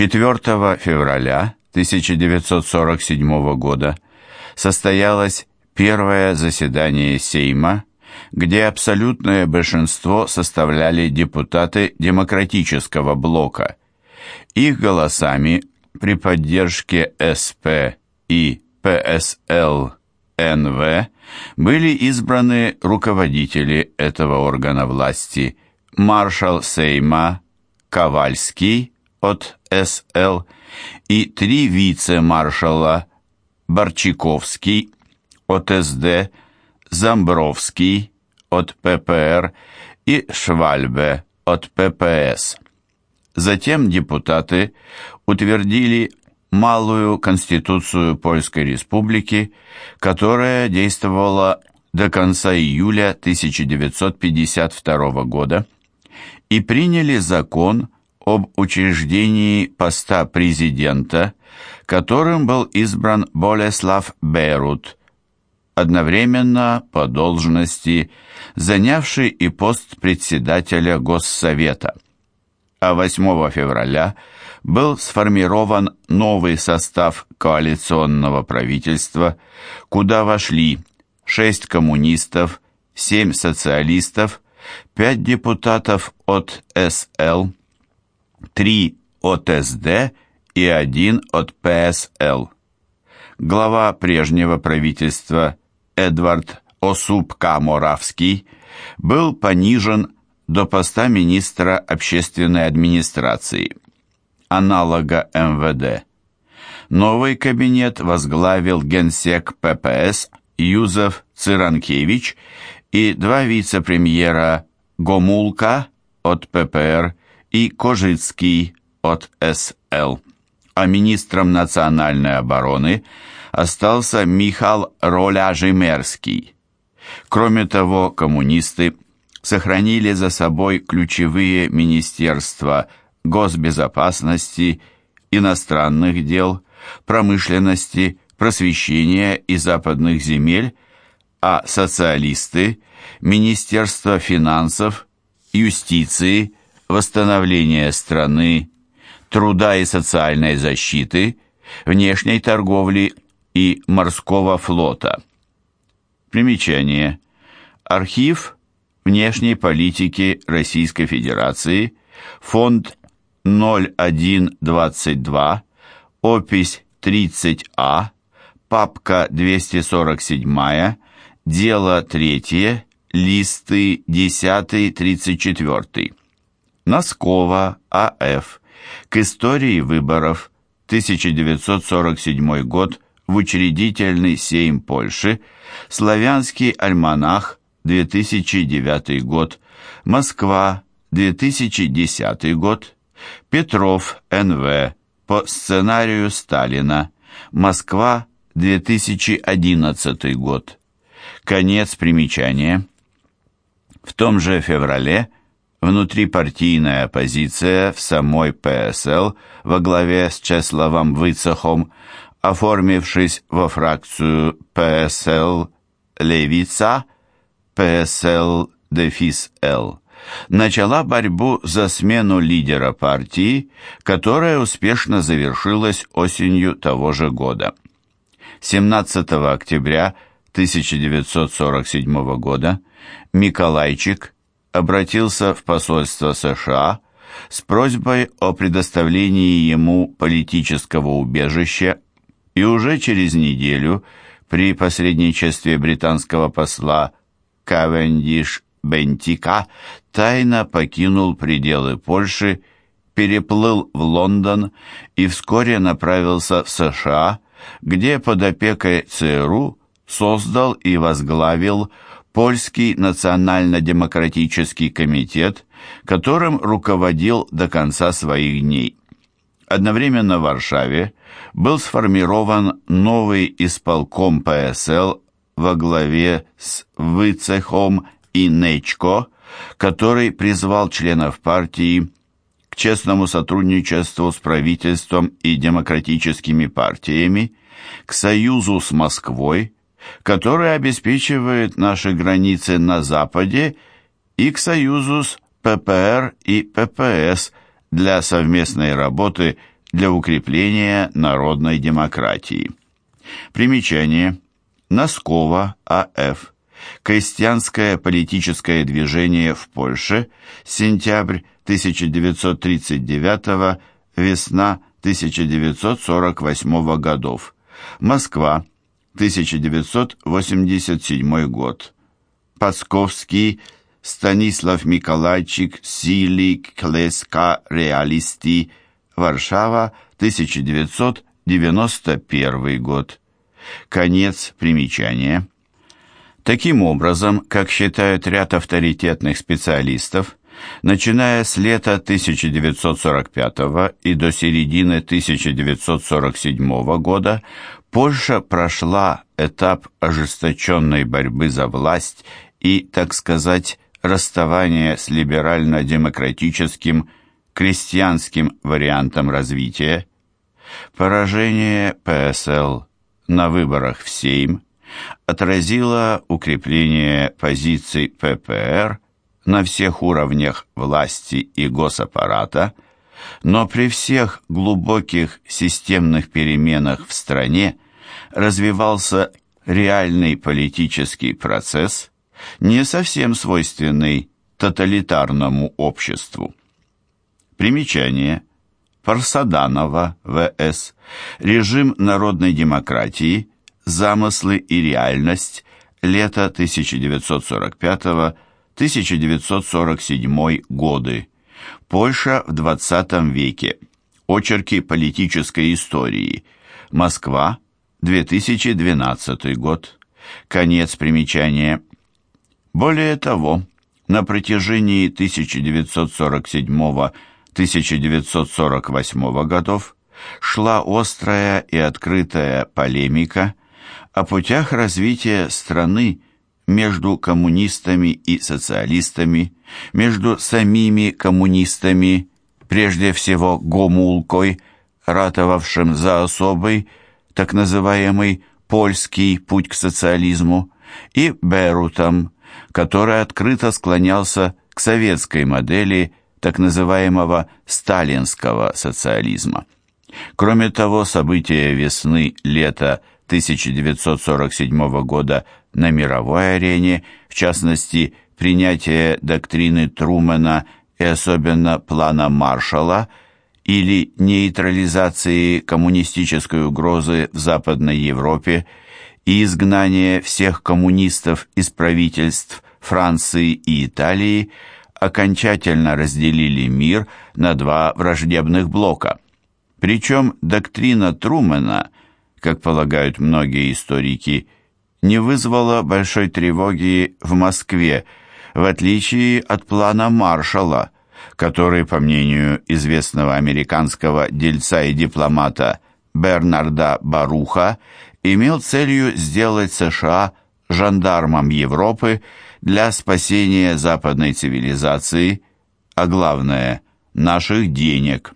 4 февраля 1947 года состоялось первое заседание Сейма, где абсолютное большинство составляли депутаты демократического блока. Их голосами при поддержке СП и ПСЛ НВ были избраны руководители этого органа власти маршал Сейма Ковальский от СЛ и три вице-маршала Борчаковский от СД, Замбровский от ППР и Швальбе от ППС. Затем депутаты утвердили малую конституцию Польской Республики, которая действовала до конца июля 1952 года, и приняли закон об учреждении поста президента, которым был избран Болеслав Берут, одновременно по должности занявший и пост председателя Госсовета. А 8 февраля был сформирован новый состав коалиционного правительства, куда вошли 6 коммунистов, 7 социалистов, 5 депутатов от СЛ, 3 от СД и 1 от ПСЛ. Глава прежнего правительства Эдвард Осупка-Моравский был понижен до поста министра общественной администрации, аналога МВД. Новый кабинет возглавил генсек ППС Юзеф Циранкевич и два вице-премьера Гомулка от ППР и Кожицкий от СЛ. А министром национальной обороны остался Михал Роля-Жимерский. Кроме того, коммунисты сохранили за собой ключевые министерства госбезопасности, иностранных дел, промышленности, просвещения и западных земель, а социалисты – Министерство финансов, юстиции, восстановления страны, труда и социальной защиты, внешней торговли и морского флота. Примечание. Архив внешней политики Российской Федерации, фонд 0122, опись 30А, папка 247, дело 3, листы 10-34. Носкова, А.Ф. К истории выборов. 1947 год в учредительный сейм Польши, Славянский альманах, 2009 год, Москва, 2010 год, Петров, Н.В., по сценарию Сталина, Москва, 2011 год. Конец примечания. В том же феврале внутрипартийная оппозиция в самой ПСЛ во главе с Чесловом Выцехом оформившись во фракцию ПСЛ Левица, ПСЛ Дефис Л, начала борьбу за смену лидера партии, которая успешно завершилась осенью того же года. 17 октября 1947 года Миколайчик обратился в посольство США с просьбой о предоставлении ему политического убежища и уже через неделю при посредничестве британского посла Кавендиш Бентика тайно покинул пределы Польши, переплыл в Лондон и вскоре направился в США, где под опекой ЦРУ создал и возглавил Польский национально-демократический комитет, которым руководил до конца своих дней. Одновременно в Варшаве был сформирован новый исполком ПСЛ во главе с Выцехом и Нечко, который призвал членов партии к честному сотрудничеству с правительством и демократическими партиями, к союзу с Москвой, который обеспечивает наши границы на Западе, и к союзу с ППР и ППС для совместной работы для укрепления народной демократии. Примечание. Носкова, А.Ф. Крестьянское политическое движение в Польше. Сентябрь 1939 весна 1948 годов. Москва, 1987 год. Пасковский, Станислав Миколайчик, Сили, Клеска, Реалисти, Варшава, 1991 год. Конец примечания. Таким образом, как считают ряд авторитетных специалистов, начиная с лета 1945 и до середины 1947 года, Польша прошла этап ожесточенной борьбы за власть и, так сказать, расставания с либерально-демократическим крестьянским вариантом развития. Поражение ПСЛ на выборах в Сейм отразило укрепление позиций ППР на всех уровнях власти и госаппарата, но при всех глубоких системных переменах в стране развивался реальный политический процесс, не совсем свойственный тоталитарному обществу. Примечание. Парсаданова, В.С. Режим народной демократии. Замыслы и реальность. Лето 1945-1947 годы. Польша в XX веке. Очерки политической истории. Москва, 2012 год. Конец примечания. Более того, на протяжении 1947-1948 годов шла острая и открытая полемика о путях развития страны между коммунистами и социалистами, между самими коммунистами, прежде всего Гомулкой, ратовавшим за особый, так называемый «польский путь к социализму», и Берутом, который открыто склонялся к советской модели так называемого сталинского социализма. Кроме того, события весны-лета 1947 года на мировой арене, в частности, принятие доктрины Трумэна и особенно плана Маршалла или нейтрализации коммунистической угрозы в Западной Европе и изгнание всех коммунистов из правительств Франции и Италии окончательно разделили мир на два враждебных блока. Причем доктрина Трумэна, как полагают многие историки, не вызвала большой тревоги в Москве, в отличие от плана Маршалла, который, по мнению известного американского дельца и дипломата Бернарда Баруха, имел целью сделать США жандармом Европы для спасения западной цивилизации, а главное – наших денег.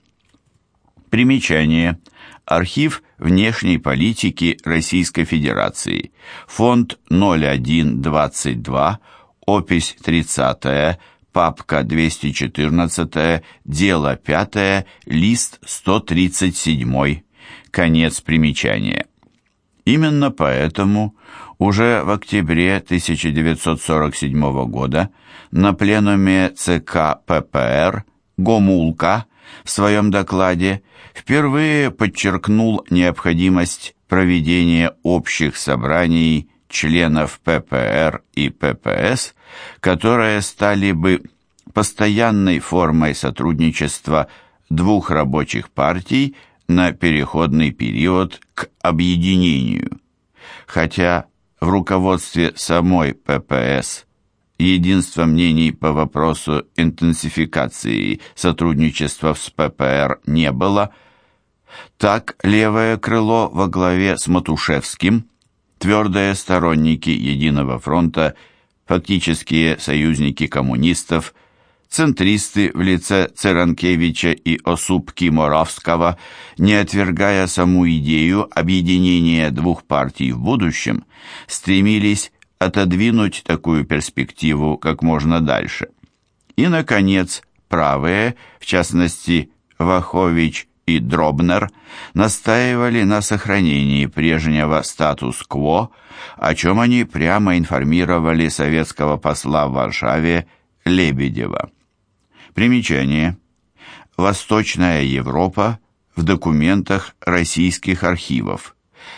Примечание. Архив внешней политики Российской Федерации. Фонд 0122, опись 30 папка 214, дело 5, лист 137. Конец примечания. Именно поэтому уже в октябре 1947 года на пленуме ЦК ППР Гомулка в своем докладе впервые подчеркнул необходимость проведения общих собраний членов ППР и ППС, которые стали бы постоянной формой сотрудничества двух рабочих партий на переходный период к объединению. Хотя в руководстве самой ППС единства мнений по вопросу интенсификации сотрудничества с ППР не было, так левое крыло во главе с Матушевским, твердые сторонники Единого фронта, фактические союзники коммунистов – центристы в лице Церанкевича и Осупки Моравского, не отвергая саму идею объединения двух партий в будущем, стремились отодвинуть такую перспективу как можно дальше. И, наконец, правые, в частности, Вахович и Дробнер настаивали на сохранении прежнего статус-кво, о чем они прямо информировали советского посла в Варшаве Лебедева. Примечание. Восточная Европа в документах российских архивов.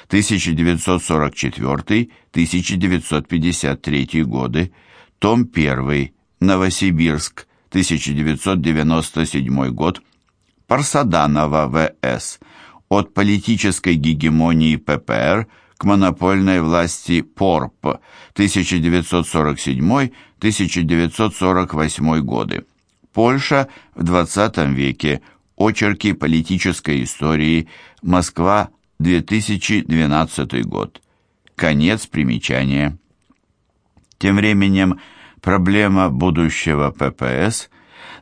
1944-1953 годы, том 1, Новосибирск, 1997 год, Парсаданова В.С. От политической гегемонии ППР к монопольной власти ПОРП 1947-1948 годы. Польша в XX веке. Очерки политической истории. Москва, 2012 год. Конец примечания. Тем временем проблема будущего ППС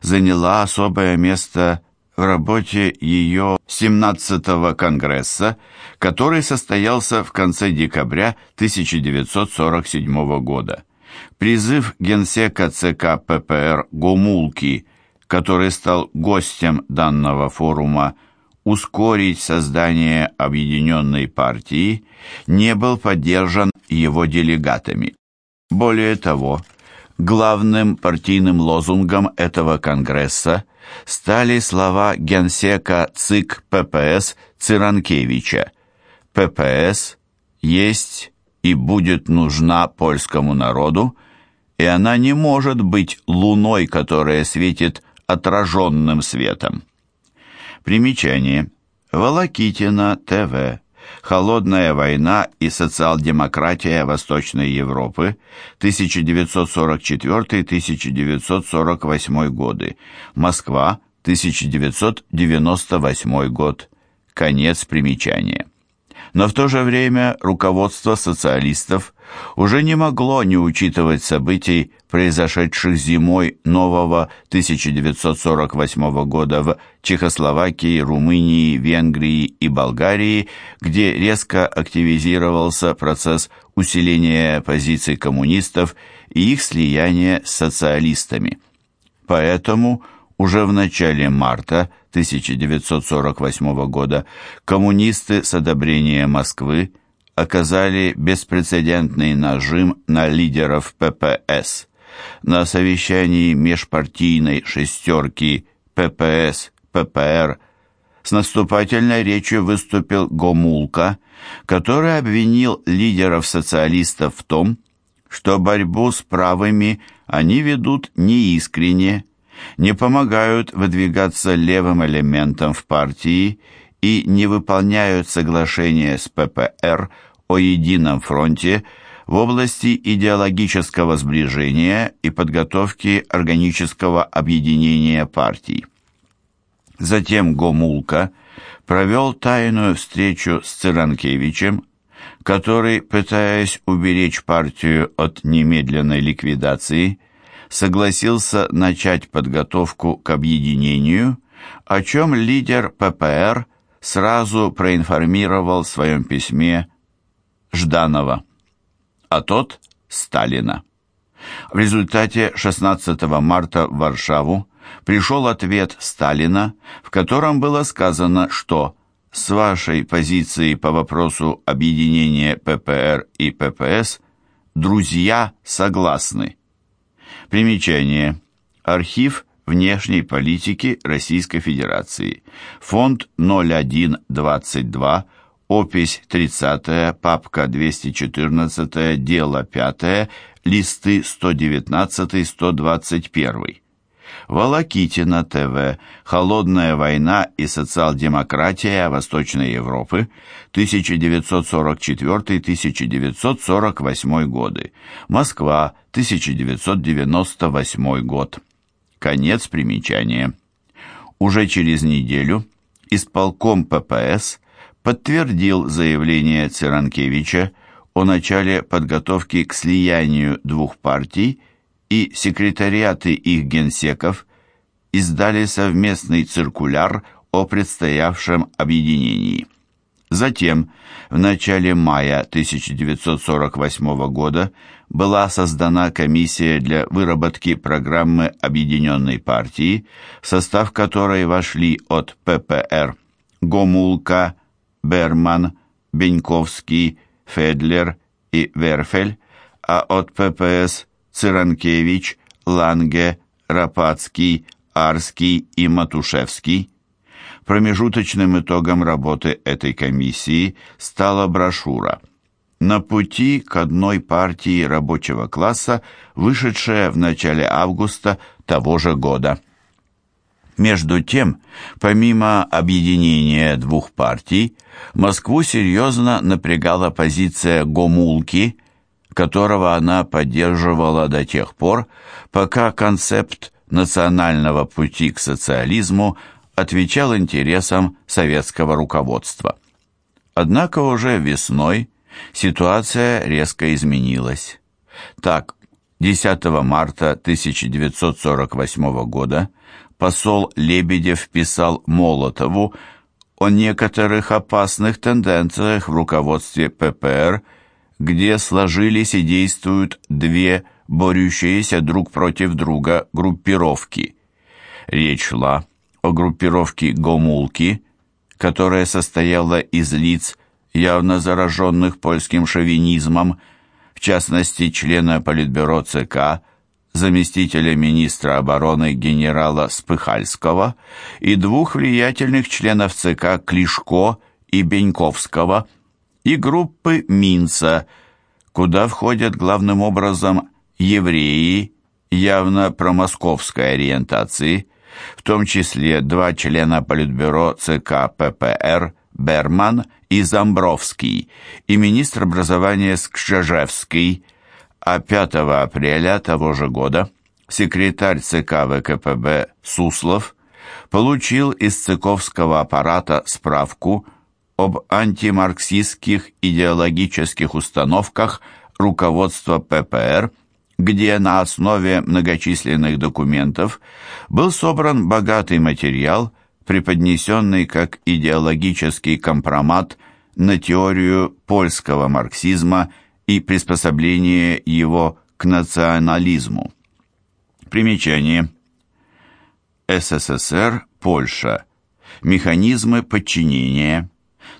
заняла особое место в работе ее 17-го Конгресса, который состоялся в конце декабря 1947 года. Призыв генсека ЦК ППР Гомулки, который стал гостем данного форума, ускорить создание объединенной партии, не был поддержан его делегатами. Более того, главным партийным лозунгом этого Конгресса – стали слова генсека ЦИК ППС Циранкевича. ППС есть и будет нужна польскому народу, и она не может быть луной, которая светит отраженным светом. Примечание. Волокитина, ТВ. Холодная война и социал-демократия Восточной Европы 1944-1948 годы. Москва, 1998 год. Конец примечания. Но в то же время руководство социалистов уже не могло не учитывать событий, произошедших зимой нового 1948 года в Чехословакии, Румынии, Венгрии и Болгарии, где резко активизировался процесс усиления позиций коммунистов и их слияния с социалистами. Поэтому уже в начале марта 1948 года коммунисты с одобрения Москвы оказали беспрецедентный нажим на лидеров ППС. На совещании межпартийной шестерки ППС, ППР с наступательной речью выступил Гомулка, который обвинил лидеров социалистов в том, что борьбу с правыми они ведут неискренне, не помогают выдвигаться левым элементам в партии и не выполняют соглашение с ППР о едином фронте в области идеологического сближения и подготовки органического объединения партий. Затем Гомулка провел тайную встречу с Циранкевичем, который, пытаясь уберечь партию от немедленной ликвидации, согласился начать подготовку к объединению, о чем лидер ППР сразу проинформировал в своем письме Жданова, а тот – Сталина. В результате 16 марта в Варшаву пришел ответ Сталина, в котором было сказано, что с вашей позицией по вопросу объединения ППР и ППС друзья согласны. Примечание. Архив внешней политики Российской Федерации. Фонд 0122, опись 30, папка 214, дело 5, листы 119-121. Волокитина ТВ. Холодная война и социал-демократия Восточной Европы. 1944-1948 годы. Москва. 1998 год. Конец примечания. Уже через неделю исполком ППС подтвердил заявление Циранкевича о начале подготовки к слиянию двух партий и секретариаты их генсеков издали совместный циркуляр о предстоявшем объединении. Затем, в начале мая 1948 года, была создана комиссия для выработки программы Объединенной партии, в состав которой вошли от ППР Гомулка, Берман, Беньковский, Федлер и Верфель, а от ППС Циранкевич, Ланге, Рапацкий, Арский и Матушевский. Промежуточным итогом работы этой комиссии стала брошюра «На пути к одной партии рабочего класса», вышедшая в начале августа того же года. Между тем, помимо объединения двух партий, Москву серьезно напрягала позиция Гомулки, которого она поддерживала до тех пор, пока концепт национального пути к социализму отвечал интересам советского руководства. Однако уже весной ситуация резко изменилась. Так, 10 марта 1948 года посол Лебедев писал Молотову о некоторых опасных тенденциях в руководстве ППР, где сложились и действуют две борющиеся друг против друга группировки. Речь шла о группировке «Гомулки», которая состояла из лиц, явно зараженных польским шовинизмом, в частности, члена Политбюро ЦК заместителя министра обороны генерала Спыхальского и двух влиятельных членов ЦК Клишко и Беньковского, и группы Минца, куда входят главным образом евреи, явно промосковской ориентации, в том числе два члена Политбюро ЦК ППР Берман и Замбровский и министр образования Скшежевский – а 5 апреля того же года секретарь ЦК ВКПБ Суслов получил из ЦКовского аппарата справку об антимарксистских идеологических установках руководства ППР, где на основе многочисленных документов был собран богатый материал, преподнесенный как идеологический компромат на теорию польского марксизма и приспособление его к национализму. Примечание. СССР, Польша. Механизмы подчинения.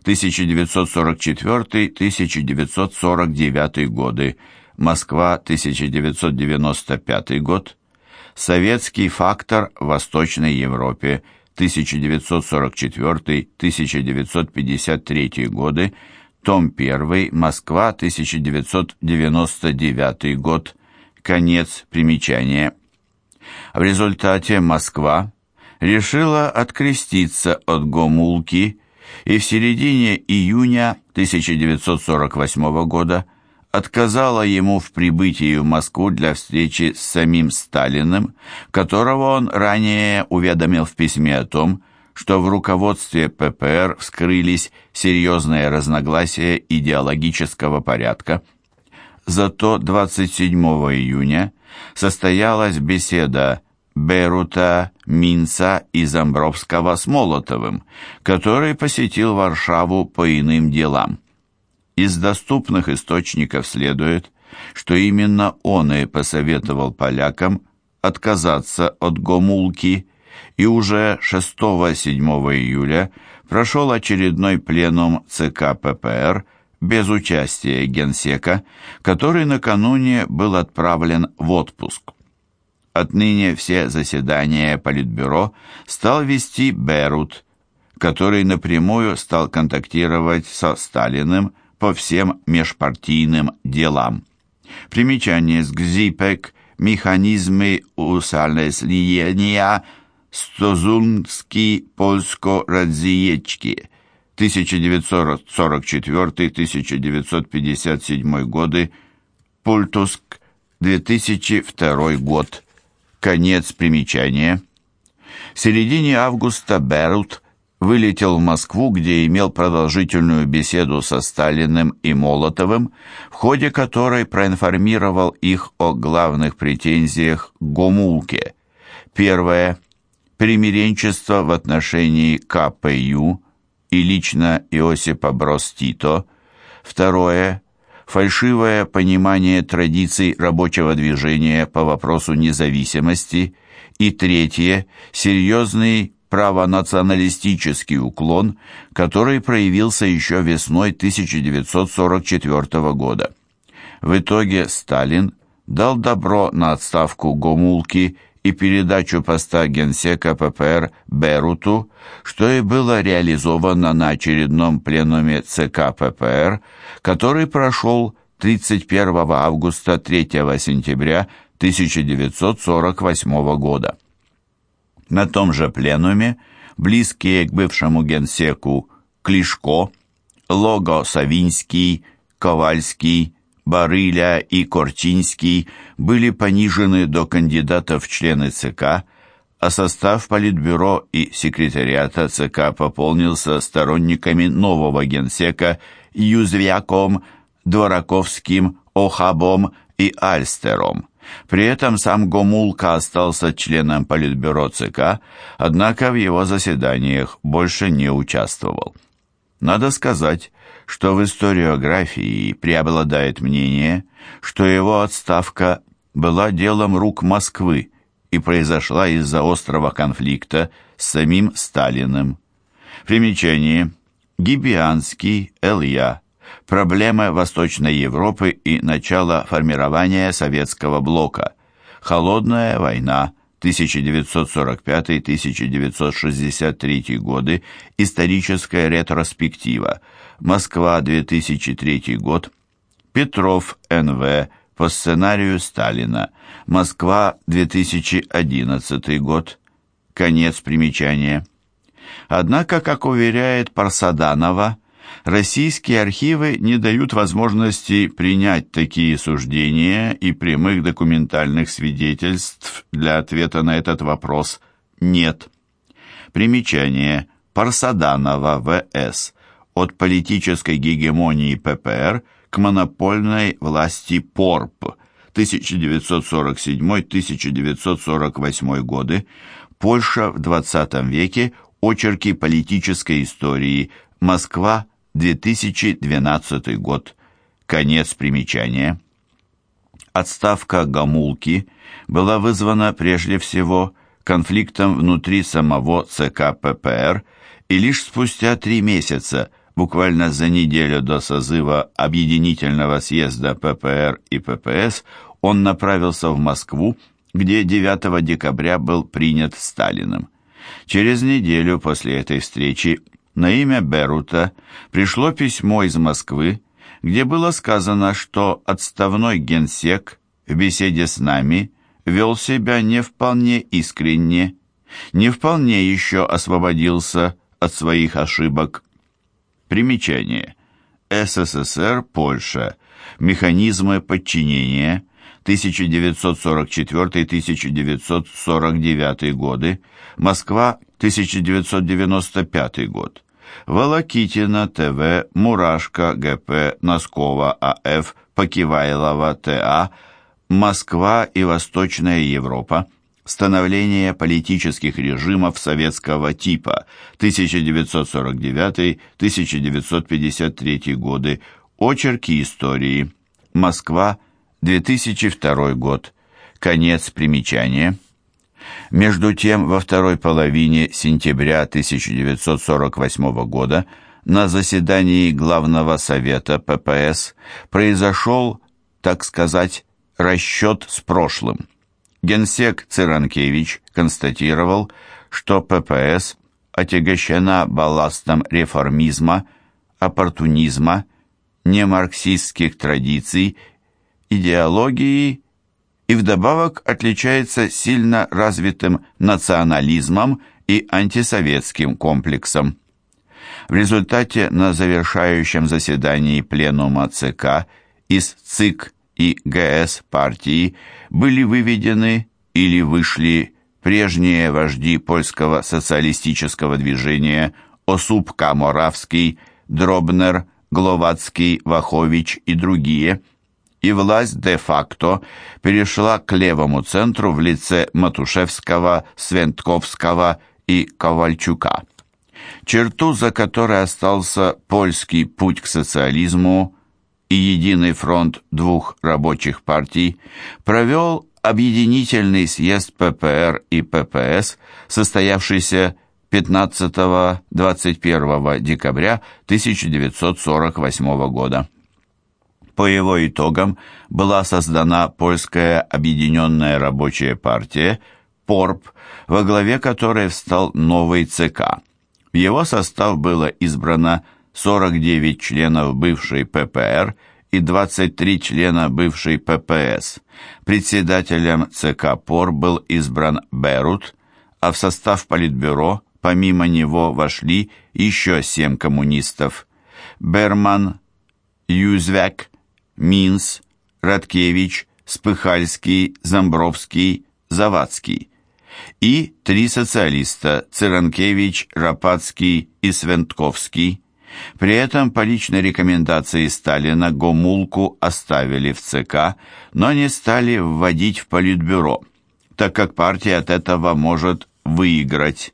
1944-1949 годы. Москва, 1995 год. Советский фактор в Восточной Европе. 1944-1953 годы том 1, Москва, 1999 год, конец примечания. В результате Москва решила откреститься от Гомулки и в середине июня 1948 года отказала ему в прибытии в Москву для встречи с самим Сталиным, которого он ранее уведомил в письме о том, что в руководстве ППР вскрылись серьезные разногласия идеологического порядка. Зато 27 июня состоялась беседа Берута, Минца и Замбровского с Молотовым, который посетил Варшаву по иным делам. Из доступных источников следует, что именно он и посоветовал полякам отказаться от Гомулки и уже 6-7 июля прошел очередной пленум ЦК ППР без участия генсека, который накануне был отправлен в отпуск. Отныне все заседания Политбюро стал вести Берут, который напрямую стал контактировать со Сталиным по всем межпартийным делам. Примечание с ГЗИПЕК «Механизмы усалеслияния» Стозунский польско-радзиечки 1944-1957 годы, Пультуск, 2002 год. Конец примечания. В середине августа Берут вылетел в Москву, где имел продолжительную беседу со Сталиным и Молотовым, в ходе которой проинформировал их о главных претензиях Гомулке. Первое примиренчество в отношении КПЮ и лично Иосипа Брос Тито. Второе – фальшивое понимание традиций рабочего движения по вопросу независимости. И третье – серьезный правонационалистический уклон, который проявился еще весной 1944 года. В итоге Сталин дал добро на отставку Гомулки и передачу поста генсека ППР Беруту, что и было реализовано на очередном пленуме ЦК ППР, который прошел 31 августа 3 сентября 1948 года. На том же пленуме близкие к бывшему генсеку Клишко, Лого Савинский, Ковальский, Барыля и Кортинский были понижены до кандидатов в члены ЦК, а состав Политбюро и секретариата ЦК пополнился сторонниками нового генсека Юзвяком, Двораковским, Охабом и Альстером. При этом сам Гомулка остался членом Политбюро ЦК, однако в его заседаниях больше не участвовал. Надо сказать, что в историографии преобладает мнение, что его отставка была делом рук Москвы и произошла из-за острого конфликта с самим Сталиным. Примечание. Гибианский, Илья. Проблемы Восточной Европы и начало формирования советского блока. Холодная война 1945-1963 годы. Историческая ретроспектива. Москва, 2003 год. Петров, Н.В. По сценарию Сталина. Москва, 2011 год. Конец примечания. Однако, как уверяет Парсаданова, российские архивы не дают возможности принять такие суждения и прямых документальных свидетельств для ответа на этот вопрос нет. Примечание. Парсаданова, В.С от политической гегемонии ППР к монопольной власти ПОРП 1947-1948 годы, Польша в XX веке, очерки политической истории, Москва, 2012 год, конец примечания. Отставка Гамулки была вызвана прежде всего конфликтом внутри самого ЦК ППР и лишь спустя три месяца – буквально за неделю до созыва Объединительного съезда ППР и ППС он направился в Москву, где 9 декабря был принят Сталиным. Через неделю после этой встречи на имя Берута пришло письмо из Москвы, где было сказано, что отставной генсек в беседе с нами вел себя не вполне искренне, не вполне еще освободился от своих ошибок. Примечание. СССР, Польша. Механизмы подчинения. 1944-1949 годы. Москва, 1995 год. Волокитина, ТВ, Мурашка, ГП, Носкова, АФ, Покивайлова, ТА, Москва и Восточная Европа становление политических режимов советского типа 1949-1953 годы, очерки истории, Москва, 2002 год, конец примечания. Между тем, во второй половине сентября 1948 года на заседании Главного Совета ППС произошел, так сказать, расчет с прошлым. Генсек Циранкевич констатировал, что ППС отягощена балластом реформизма, оппортунизма, немарксистских традиций, идеологии и вдобавок отличается сильно развитым национализмом и антисоветским комплексом. В результате на завершающем заседании Пленума ЦК из ЦИК и ГС партии были выведены или вышли прежние вожди польского социалистического движения Осупка Моравский, Дробнер, Гловацкий, Вахович и другие, и власть де-факто перешла к левому центру в лице Матушевского, Свентковского и Ковальчука. Черту, за которой остался польский путь к социализму, и Единый фронт двух рабочих партий провел объединительный съезд ППР и ППС, состоявшийся 15-21 декабря 1948 года. По его итогам была создана Польская объединенная рабочая партия ПОРП, во главе которой встал новый ЦК. В его состав было избрано 49 членов бывшей ППР и 23 члена бывшей ППС. Председателем ЦК ПОР был избран Берут, а в состав Политбюро помимо него вошли еще семь коммунистов. Берман, Юзвек, Минс, Радкевич, Спыхальский, Замбровский, Завадский и три социалиста Циранкевич, Рапацкий и Свентковский. При этом по личной рекомендации Сталина Гомулку оставили в ЦК, но не стали вводить в Политбюро, так как партия от этого может выиграть.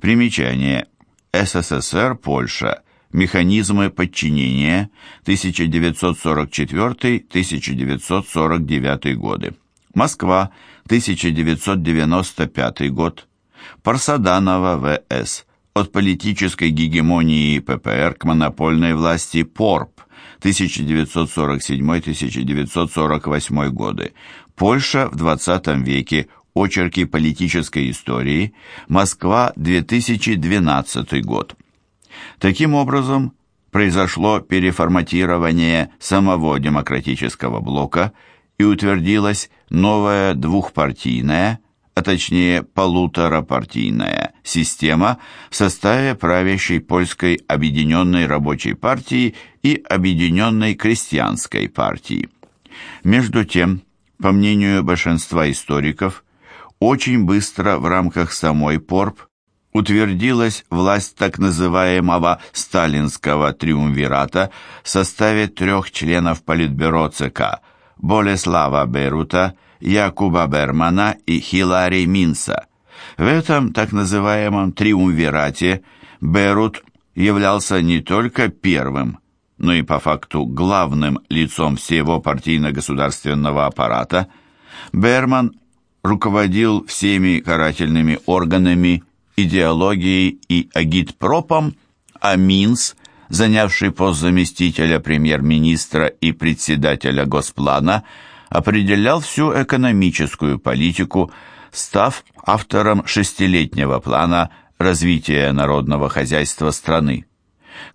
Примечание. СССР, Польша. Механизмы подчинения 1944-1949 годы. Москва, 1995 год. Парсаданова В.С. От политической гегемонии ППР к монопольной власти ПОРП 1947-1948 годы. Польша в 20 веке. Очерки политической истории. Москва, 2012 год. Таким образом, произошло переформатирование самого демократического блока и утвердилась новая двухпартийная, а точнее полуторапартийная система в составе правящей польской объединенной рабочей партии и объединенной крестьянской партии. Между тем, по мнению большинства историков, очень быстро в рамках самой ПОРП утвердилась власть так называемого сталинского триумвирата в составе трех членов Политбюро ЦК Болеслава Берута, Якуба Бермана и Хилари Минса. В этом так называемом триумвирате Берут являлся не только первым, но и по факту главным лицом всего партийно-государственного аппарата. Берман руководил всеми карательными органами, идеологией и агитпропом, а Минс, занявший пост заместителя премьер-министра и председателя Госплана, определял всю экономическую политику, став автором шестилетнего плана развития народного хозяйства страны.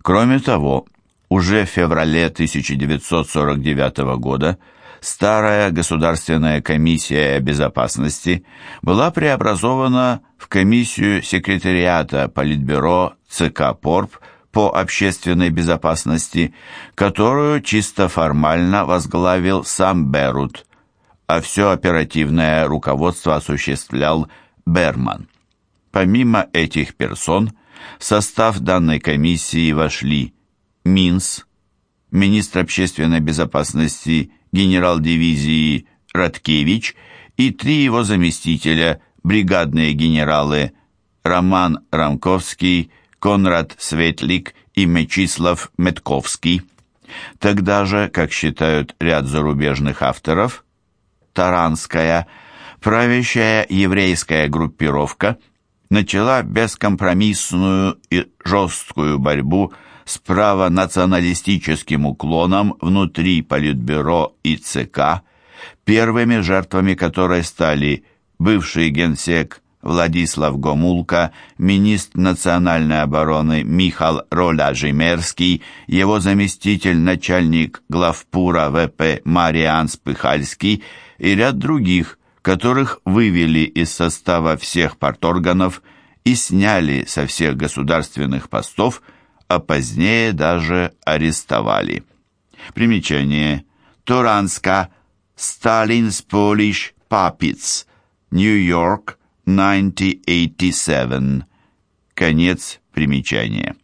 Кроме того, уже в феврале 1949 года старая Государственная комиссия безопасности была преобразована в комиссию секретариата Политбюро ЦК ПОРП по общественной безопасности, которую чисто формально возглавил сам Берут, а все оперативное руководство осуществлял Берман. Помимо этих персон, в состав данной комиссии вошли Минс, министр общественной безопасности генерал дивизии Радкевич и три его заместителя, бригадные генералы Роман Рамковский, Конрад Светлик и Мечислав Метковский. Тогда же, как считают ряд зарубежных авторов, Таранская, правящая еврейская группировка, начала бескомпромиссную и жесткую борьбу с правонационалистическим уклоном внутри Политбюро и ЦК, первыми жертвами которой стали бывший генсек Владислав Гомулка, министр национальной обороны Михал Роля-Жимерский, его заместитель, начальник главпура ВП Мариан Спыхальский и ряд других, которых вывели из состава всех парторганов и сняли со всех государственных постов – а позднее даже арестовали. Примечание. Туранска. Сталин's Polish Puppets. Нью-Йорк. 1987. Конец примечания.